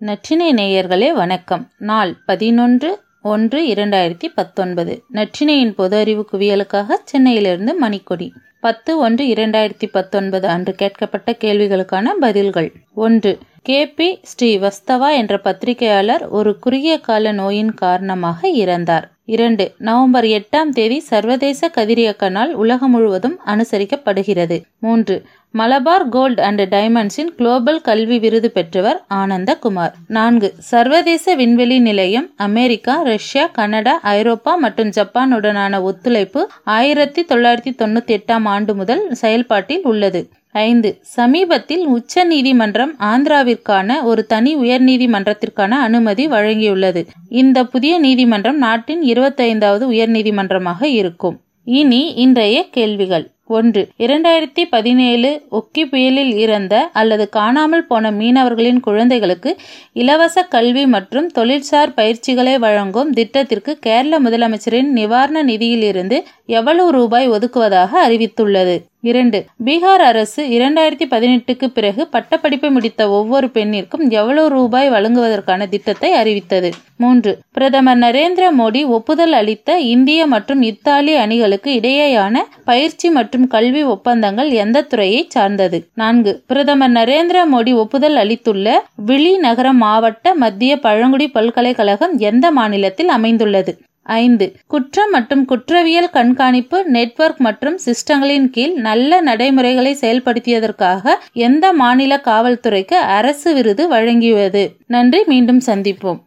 நற்றினை நேயர்களே வணக்கம். நாள் பதினொன்று ஒன்று இரண்டாயிரத்தி பத்தொன்பது. நற்றினையின் பொது அறிவு குவியலுக்காக சென்னையிலிருந்து மணிக்கொடி. பத்து ஒன்று இரண்டாயிரத்தி பத்தொன்பது அன்று கேட்கப்பட்ட கேள்விகளுக்கான பதில்கள். ஒன்று கே பி ஸ்ரீவஸ்தவா என்ற பத்திரிகையாளர் ஒரு குறுகிய கால நோயின் காரணமாக இறந்தார். இரண்டு நவம்பர் எட்டாம் தேதி சர்வதேச கதிரியக்க நாள் உலகம் முழுவதும் அனுசரிக்கப்படுகிறது. மூன்று மலபார் கோல்ட் அண்ட் டைமண்ட்ஸின் குளோபல் கல்வி விருது பெற்றவர் ஆனந்தகுமார். நான்கு சர்வதேச விண்வெளி நிலையம் அமெரிக்கா ரஷ்யா கனடா ஐரோப்பா மற்றும் ஜப்பானுடனான ஒத்துழைப்பு ஆயிரத்தி தொள்ளாயிரத்தி தொண்ணூத்தி எட்டாம் ஆண்டு முதல் செயல்பாட்டில் உள்ளது. ஐந்து. சமீபத்தில் உச்ச நீதிமன்றம் ஆந்திராவிற்கான ஒரு தனி உயர்நீதிமன்றத்திற்கான அனுமதி வழங்கியுள்ளது. இந்த புதிய நீதிமன்றம் நாட்டின் இருபத்தைந்தாவது உயர்நீதிமன்றமாக இருக்கும். இனி இன்றைய கேள்விகள். ஒன்று. இரண்டாயிரத்தி பதினேழு ஒக்கி புயலில் இறந்த அல்லது காணாமல் போன மீனவர்களின் குழந்தைகளுக்கு இலவச கல்வி மற்றும் தொழிற்சார் பயிற்சிகளை வழங்கும் திட்டத்திற்கு கேரள முதலமைச்சரின் நிவாரண நிதியிலிருந்து எவ்வளவு ரூபாய் ஒதுக்குவதாக அறிவித்துள்ளது. இரண்டு. பீகார் அரசு இரண்டாயிரத்தி பதினெட்டுக்கு பிறகு பட்டப்படிப்பை முடித்த ஒவ்வொரு பெண்ணிற்கும் எவ்வளவு ரூபாய் வழங்குவதற்கான திட்டத்தை அறிவித்தது. மூன்று. பிரதமர் நரேந்திர மோடி ஒப்புதல் அளித்த இந்திய மற்றும் இத்தாலி அணிகளுக்கு இடையேயான பயிற்சி மற்றும் கல்வி ஒப்பந்தங்கள் எந்த துறையை சார்ந்தது? நான்கு. பிரதமர் நரேந்திர மோடி ஒப்புதல் அளித்துள்ள விழி நகர மாவட்ட மத்திய பழங்குடி பல்கலைக்கழகம் எந்த மாநிலத்தில் அமைந்துள்ளது? ஐந்து. குற்றம் மற்றும் குற்றவியல் கண்காணிப்பு நெட்வொர்க் மற்றும் சிஸ்டங்களின் கீழ் நல்ல நடைமுறைகளை செயல்படுத்தியதற்காக எந்த மாநில காவல்துறைக்கு அரசு விருது வழங்கியது? நன்றி. மீண்டும் சந்திப்போம்.